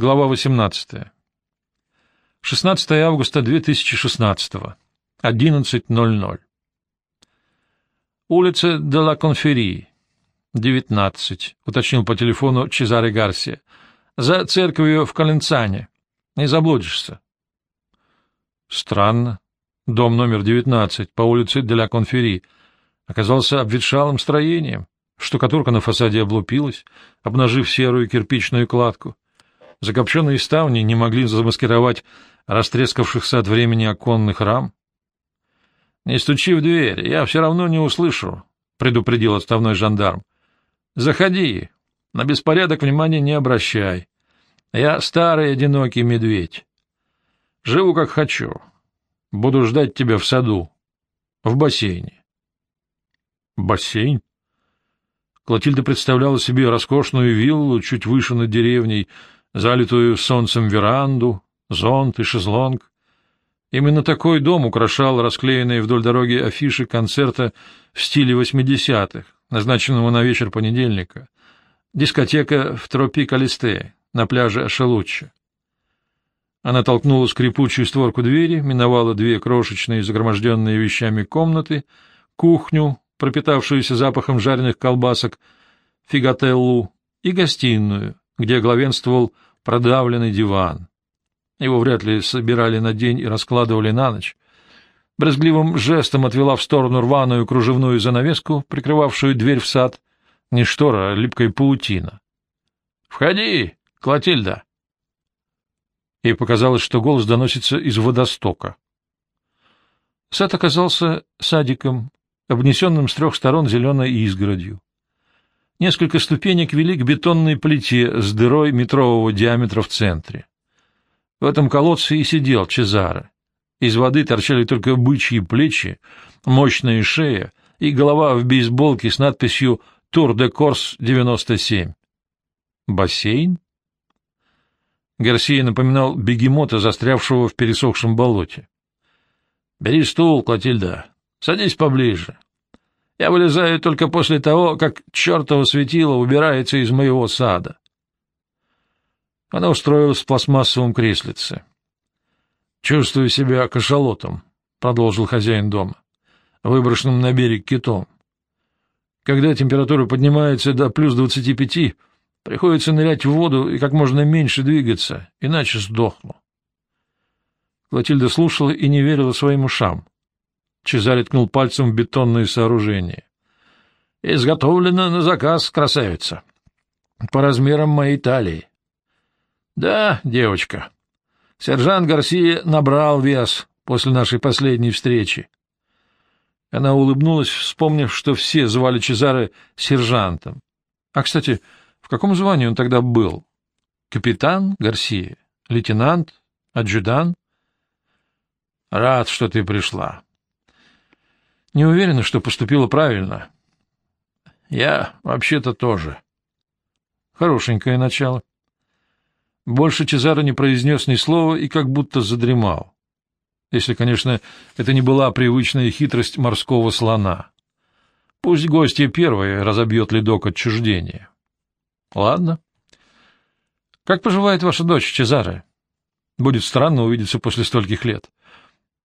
Глава 18. 16 августа 2016. 11.00. Улица де ла Конферии, 19, уточнил по телефону Чезаре Гарсия. За церковью в Каленцане. Не заблудишься. Странно. Дом номер 19 по улице де ла Конферии оказался обветшалым строением. Штукатурка на фасаде облупилась, обнажив серую кирпичную кладку. Закопченные ставни не могли замаскировать растрескавшихся от времени оконных рам. — Не стучи в дверь, я все равно не услышу, — предупредил отставной жандарм. — Заходи, на беспорядок внимания не обращай. Я старый одинокий медведь. Живу как хочу. Буду ждать тебя в саду, в бассейне. Бассейн? Клотильда представляла себе роскошную виллу чуть выше над деревней, залитую солнцем веранду, зонт и шезлонг. Именно такой дом украшал расклеенные вдоль дороги афиши концерта в стиле 80-х, назначенного на вечер понедельника. Дискотека в Тропикалисте на пляже Ашелуччо. Она толкнула скрипучую створку двери, миновала две крошечные загроможденные вещами комнаты, кухню, пропитавшуюся запахом жареных колбасок, фигателлу и гостиную, где главенствовал продавленный диван. Его вряд ли собирали на день и раскладывали на ночь. Брезгливым жестом отвела в сторону рваную кружевную занавеску, прикрывавшую дверь в сад. Не штора, а липкая паутина. — Входи, Клотильда! Ей показалось, что голос доносится из водостока. Сад оказался садиком, обнесенным с трех сторон зеленой изгородью. Несколько ступенек вели к бетонной плите с дырой метрового диаметра в центре. В этом колодце и сидел Чезаро. Из воды торчали только бычьи плечи, мощная шея и голова в бейсболке с надписью «Тур де Корс 97». Бассейн? Гарсия напоминал бегемота, застрявшего в пересохшем болоте. — Бери стул, Клотильда, садись поближе. Я вылезаю только после того, как чертово светило убирается из моего сада. Она устроилась в пластмассовом креслице. — Чувствую себя кашалотом, — продолжил хозяин дома, — выброшенным на берег китом. Когда температура поднимается до плюс двадцати пяти, приходится нырять в воду и как можно меньше двигаться, иначе сдохну. Клотильда слушала и не верила своим ушам. Чезарь ткнул пальцем в бетонное сооружение. — Изготовлено на заказ, красавица. По размерам моей талии. — Да, девочка. Сержант Гарсия набрал вес после нашей последней встречи. Она улыбнулась, вспомнив, что все звали Чезаре сержантом. А, кстати, в каком звании он тогда был? Капитан Гарсия? Лейтенант? Адъюдант? Рад, что ты пришла. Не уверена, что поступила правильно. Я вообще-то тоже. Хорошенькое начало. Больше Чезаро не произнес ни слова и как будто задремал. Если, конечно, это не была привычная хитрость морского слона. Пусть гостья первая разобьет ледок отчуждения. Ладно. Как поживает ваша дочь, Чезаре? Будет странно увидеться после стольких лет.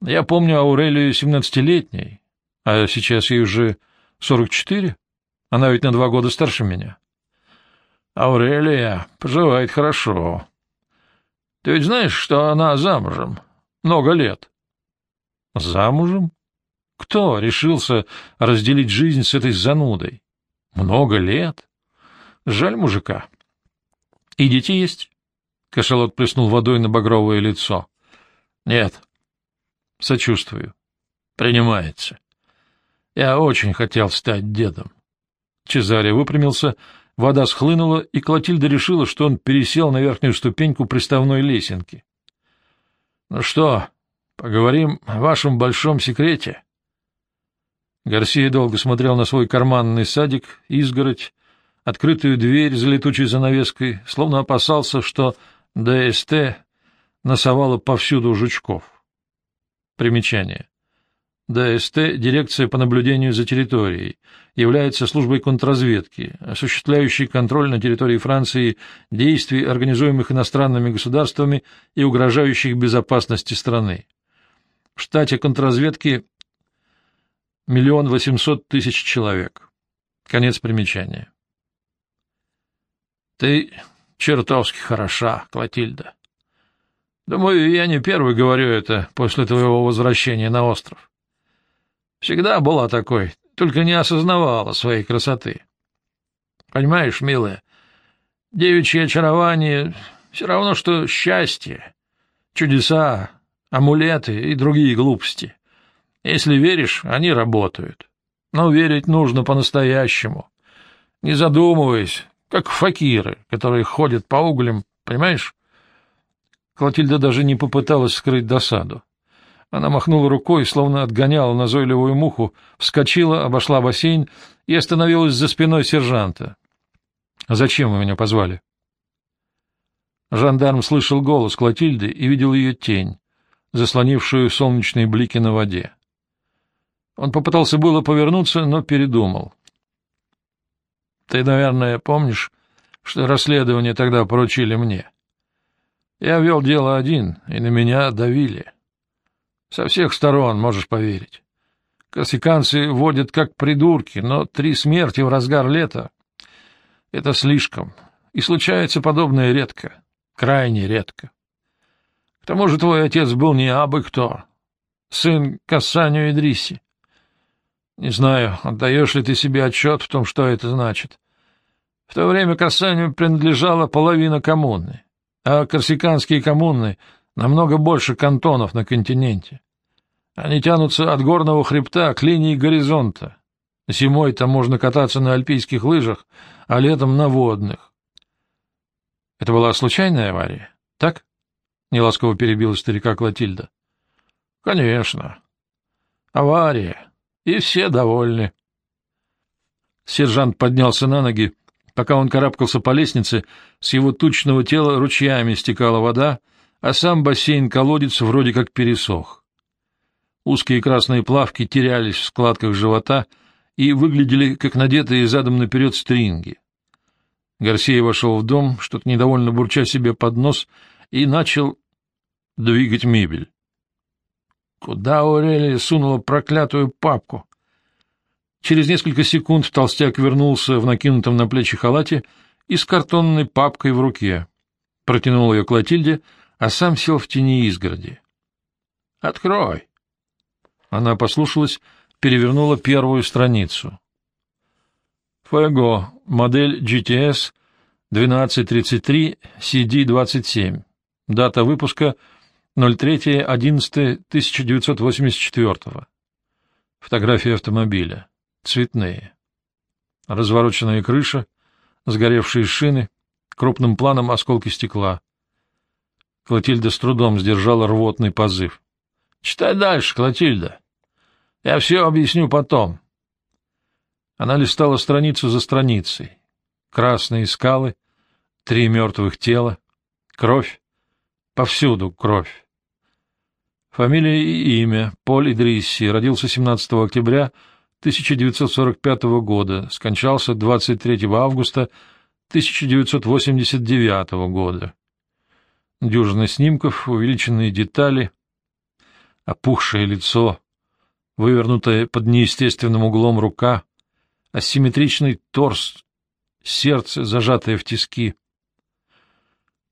Я помню Аурелию семнадцатилетней, а сейчас ей уже сорок четыре. Она ведь на два года старше меня. Аурелия поживает хорошо. Ты ведь знаешь, что она замужем? Много лет. Замужем? Кто решился разделить жизнь с этой занудой? Много лет? Жаль мужика. И дети есть? Кашалот плеснул водой на багровое лицо. Нет. Сочувствую. Принимается. Я очень хотел стать дедом. Чезаре выпрямился, вода схлынула, и Клотильда решила, что он пересел на верхнюю ступеньку приставной лесенки. — Ну что, поговорим о вашем большом секрете? Гарсия долго смотрел на свой карманный садик, изгородь, открытую дверь за летучей занавеской, словно опасался, что ДСТ носовала повсюду жучков. Примечание. ДСТ – Дирекция по наблюдению за территорией, является службой контрразведки, осуществляющей контроль на территории Франции действий, организуемых иностранными государствами и угрожающих безопасности страны. В штате контрразведки миллион восемьсот тысяч человек. Конец примечания. Ты чертовски хороша, Клотильда. Думаю, я не первый говорю это после твоего возвращения на остров. Всегда была такой, только не осознавала своей красоты. Понимаешь, милая, девичье очарование все равно, что счастье, чудеса, амулеты и другие глупости. Если веришь, они работают. Но верить нужно по-настоящему, не задумываясь, как факиры, которые ходят по углям, понимаешь? Клотильда даже не попыталась скрыть досаду. Она махнула рукой, словно отгоняла назойливую муху, вскочила, обошла бассейн и остановилась за спиной сержанта. — А зачем вы меня позвали? Жандарм слышал голос Клотильды и видел ее тень, заслонившую солнечные блики на воде. Он попытался было повернуться, но передумал. — Ты, наверное, помнишь, что расследование тогда поручили мне? Я вел дело один, и на меня давили. — со всех сторон, можешь поверить. Корсиканцы водят как придурки, но три смерти в разгар лета — это слишком. И случается подобное редко, крайне редко. К тому же твой отец был не абы кто, сын Кассанию Идрисси. Не знаю, отдаешь ли ты себе отчет в том, что это значит. В то время Кассанию принадлежала половина коммуны, а корсиканские коммуны намного больше кантонов на континенте. Они тянутся от горного хребта к линии горизонта. Зимой там можно кататься на альпийских лыжах, а летом на водных. — Это была случайная авария, так? — неласково перебила старика Клотильда. — Конечно. Авария. И все довольны. Сержант поднялся на ноги. Пока он карабкался по лестнице, с его тучного тела ручьями стекала вода, а сам бассейн-колодец вроде как пересох. Узкие красные плавки терялись в складках живота и выглядели, как надетые задом наперед стринги. Гарсия вошел в дом, что-то недовольно бурча себе под нос, и начал двигать мебель. Куда Аурелия сунула проклятую папку? Через несколько секунд толстяк вернулся в накинутом на плечи халате и с картонной папкой в руке. Протянул ее Клотильде, а сам сел в тени изгороди. — Открой! Она послушалась, перевернула первую страницу. Фэго, модель GTS 1233 CD27. Дата выпуска 03.11.1984. Фотографии автомобиля. Цветные. Развороченная крыша, сгоревшие шины, крупным планом осколки стекла. Клотильда с трудом сдержала рвотный позыв. — Читай дальше, Клотильда. Я все объясню потом. Она листала страницу за страницей. Красные скалы, три мертвых тела, кровь, повсюду кровь. Фамилия и имя Поль Идрисси, родился 17 октября 1945 года, скончался 23 августа 1989 года. Дюжина снимков, увеличенные детали, опухшее лицо, вывернутая под неестественным углом рука, асимметричный торс, сердце, зажатое в тиски.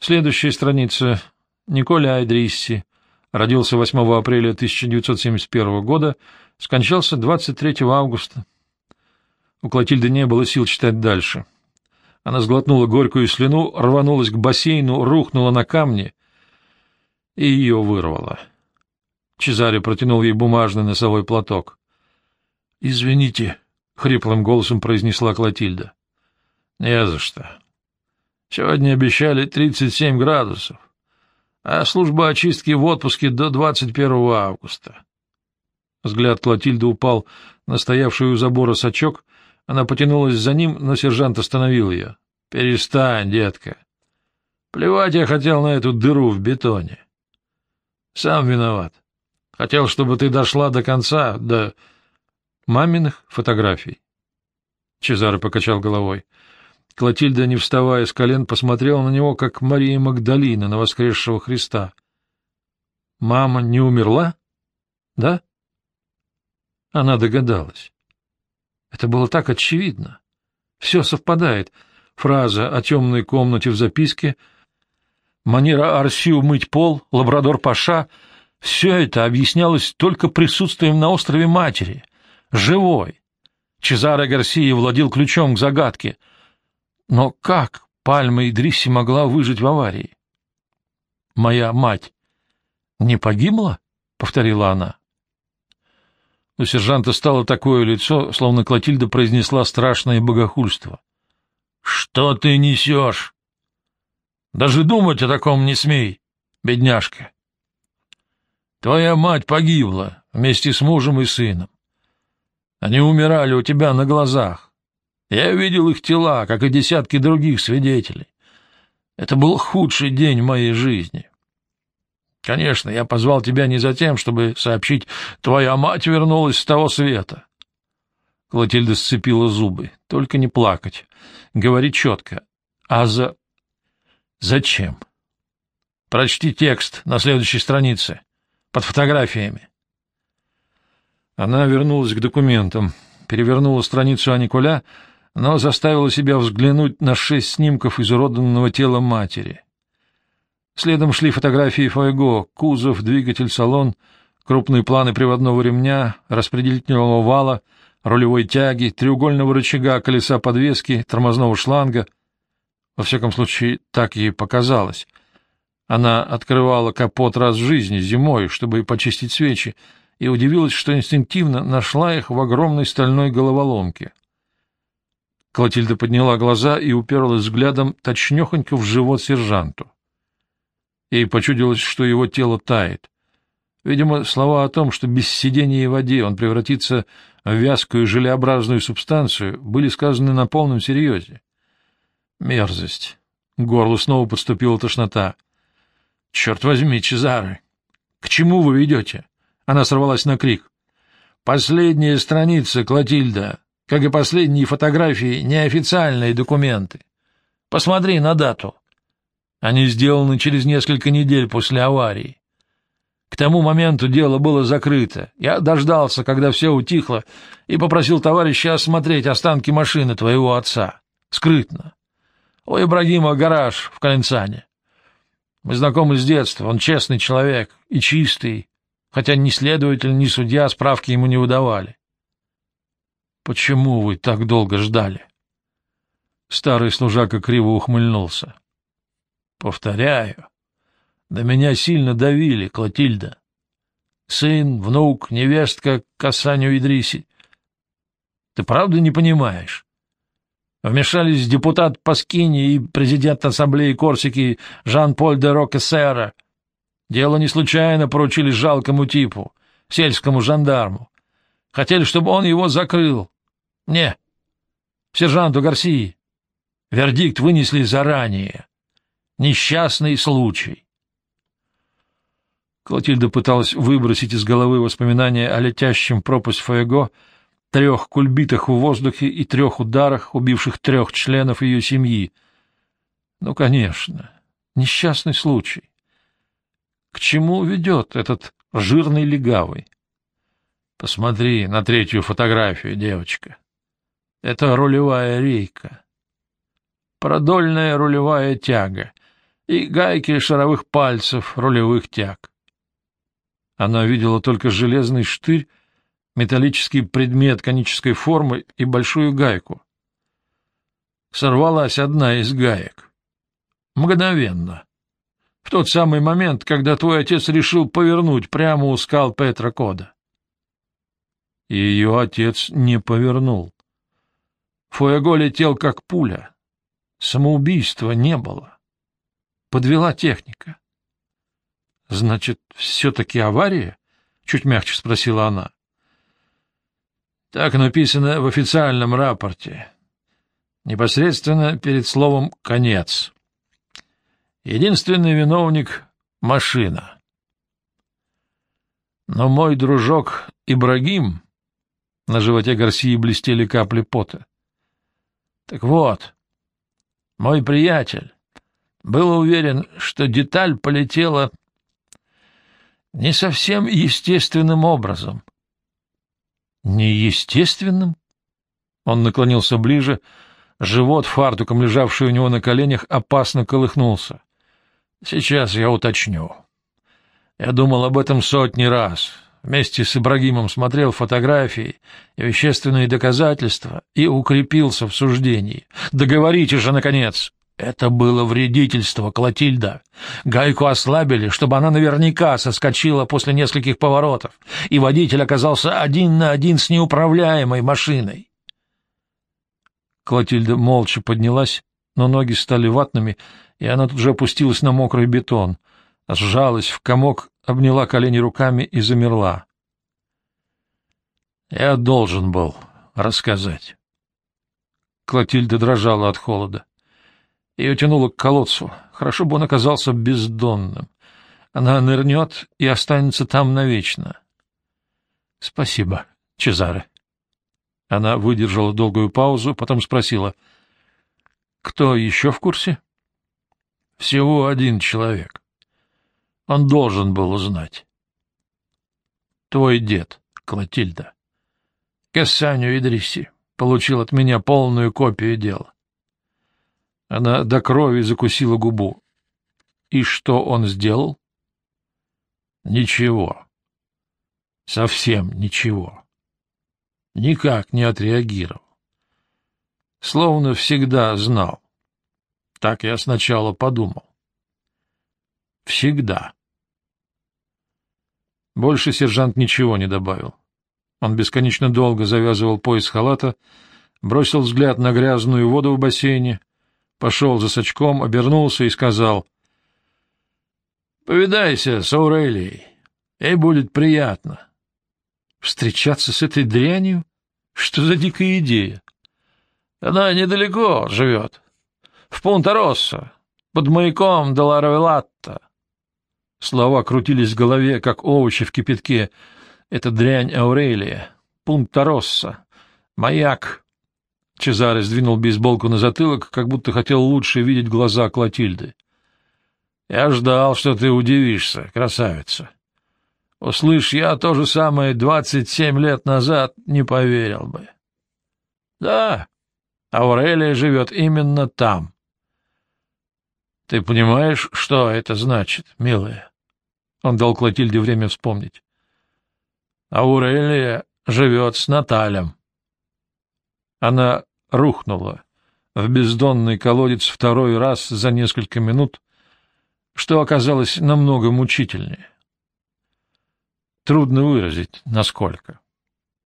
Следующая страница. Николя Айдрисси. Родился 8 апреля 1971 года, скончался 23 августа. У Клотильды не было сил читать дальше. Она сглотнула горькую слюну, рванулась к бассейну, рухнула на камни, и ее вырвало. — Чезаре протянул ей бумажный носовой платок. — Извините, — хриплым голосом произнесла Клотильда. — Не за что. Сегодня обещали 37 градусов, а служба очистки в отпуске до 21 августа. Взгляд Клотильды упал на стоявший у забора сачок, она потянулась за ним, но сержант остановил ее. — Перестань, детка. Плевать я хотел на эту дыру в бетоне. Сам виноват. Хотел, чтобы ты дошла до конца, до маминых фотографий. Чезаро покачал головой. Клотильда, не вставая с колен, посмотрела на него, как Мария Магдалина на воскресшего Христа. «Мама не умерла? Да?» Она догадалась. Это было так очевидно. Все совпадает. Фраза о темной комнате в записке, манера Арсию мыть пол, лабрадор-паша — все это объяснялось только присутствием на острове матери, живой. Чезаре Гарсия владел ключом к загадке. Но как Пальма Идрисси могла выжить в аварии? «Моя мать не погибла?» — повторила она. У сержанта стало такое лицо, словно Клотильда произнесла страшное богохульство. — Что ты несешь? Даже думать о таком не смей, бедняжка. Твоя мать погибла вместе с мужем и сыном. Они умирали у тебя на глазах. Я видел их тела, как и десятки других свидетелей. Это был худший день в моей жизни. Конечно, я позвал тебя не за тем, чтобы сообщить, твоя мать вернулась с того света. Клотильда сцепила зубы. Только не плакать. Говори четко. А за... Зачем? Прочти текст на следующей странице. Под фотографиями. Она вернулась к документам, перевернула страницу Аникуля, но заставила себя взглянуть на шесть снимков изуродованного тела матери. Следом шли фотографии Фойго, кузов, двигатель, салон, крупные планы приводного ремня, распределительного вала, рулевой тяги, треугольного рычага, колеса подвески, тормозного шланга. Во всяком случае, так ей показалось. Она открывала капот раз в жизни, зимой, чтобы почистить свечи, и удивилась, что инстинктивно нашла их в огромной стальной головоломке. Клотильда подняла глаза и уперлась взглядом точнёхонько в живот сержанту. Ей почудилось, что его тело тает. Видимо, слова о том, что без сидения в воде он превратится в вязкую желеобразную субстанцию, были сказаны на полном серьезе. Мерзость. К горлу снова подступила тошнота. — Черт возьми, Чезаре! К чему вы ведете? Она сорвалась на крик. — Последняя страница, Клотильда, как и последние фотографии, неофициальные документы. Посмотри на дату. Они сделаны через несколько недель после аварии. К тому моменту дело было закрыто. Я дождался, когда все утихло, и попросил товарища осмотреть останки машины твоего отца. Скрытно. У Ибрагима гараж в Калинцане. Мы знакомы с детства, он честный человек и чистый, хотя ни следователь, ни судья справки ему не выдавали. Почему вы так долго ждали? Старый служака криво ухмыльнулся. Повторяю, на меня сильно давили, Клотильда. Сын, внук, невестка Касаню Идриси. Ты правда не понимаешь? Вмешались депутат Паскини и президент Ассамблеи Корсики Жан-Поль де Рокесера. Дело не случайно поручили жалкому типу, сельскому жандарму. Хотели, чтобы он его закрыл. Не, сержанту Гарсии. Вердикт вынесли заранее. Несчастный случай. Клотильда пыталась выбросить из головы воспоминания о летящем пропасть Фаего, трех кульбитах в воздухе и трех ударах, убивших трех членов ее семьи. Ну, конечно, несчастный случай. К чему ведет этот жирный легавый? Посмотри на третью фотографию, девочка. Это рулевая рейка. Продольная рулевая тяга и гайки шаровых пальцев рулевых тяг. Она видела только железный штырь, металлический предмет конической формы и большую гайку. Сорвалась одна из гаек. Мгновенно. В тот самый момент, когда твой отец решил повернуть прямо у скал Петра Кода. И ее отец не повернул. Фуэго летел как пуля. Самоубийства не было. Подвела техника. — Значит, все-таки авария? — чуть мягче спросила она. — Так написано в официальном рапорте. Непосредственно перед словом «конец». Единственный виновник — машина. Но мой дружок Ибрагим... На животе Гарсии блестели капли пота. Так вот, мой приятель был уверен, что деталь полетела не совсем естественным образом. Неестественным? Он наклонился ближе, живот фартуком, лежавший у него на коленях, опасно колыхнулся. Сейчас я уточню. Я думал об этом сотни раз. Вместе с Ибрагимом смотрел фотографии и вещественные доказательства и укрепился в суждении. Договорите же, наконец! Это было вредительство, Клотильда. Гайку ослабили, чтобы она наверняка соскочила после нескольких поворотов, и водитель оказался один на один с неуправляемой машиной. Клотильда молча поднялась, но ноги стали ватными, и она тут же опустилась на мокрый бетон, сжалась в комок, обняла колени руками и замерла. Я должен был рассказать. Клотильда дрожала от холода. Ее тянуло к колодцу. Хорошо бы он оказался бездонным. Она нырнет и останется там навечно. — Спасибо, Чезаре. Она выдержала долгую паузу, потом спросила. — Кто еще в курсе? — Всего один человек. Он должен был узнать. — Твой дед, Клотильда. Кассаню Идриси получил от меня полную копию дела. Она до крови закусила губу. И что он сделал? Ничего. Совсем ничего. Никак не отреагировал. Словно всегда знал. Так я сначала подумал. Всегда. Больше сержант ничего не добавил. Он бесконечно долго завязывал пояс халата, бросил взгляд на грязную воду в бассейне — пошел за сачком, обернулся и сказал, — Повидайся с Аурелией, ей будет приятно. Встречаться с этой дрянью? Что за дикая идея? Она недалеко живет, в Пунта-Россо, под маяком Деларавелатта. Слова крутились в голове, как овощи в кипятке. Это дрянь Аурелия, Пунта-Россо, маяк, Чезаре сдвинул бейсболку на затылок, как будто хотел лучше видеть глаза Клотильды. — Я ждал, что ты удивишься, красавица. Услышь, я то же самое двадцать семь лет назад не поверил бы. — Да, Аурелия живет именно там. — Ты понимаешь, что это значит, милая? Он дал Клотильде время вспомнить. — Аурелия живет с Наталем. Она рухнула в бездонный колодец второй раз за несколько минут, что оказалось намного мучительнее. Трудно выразить, насколько.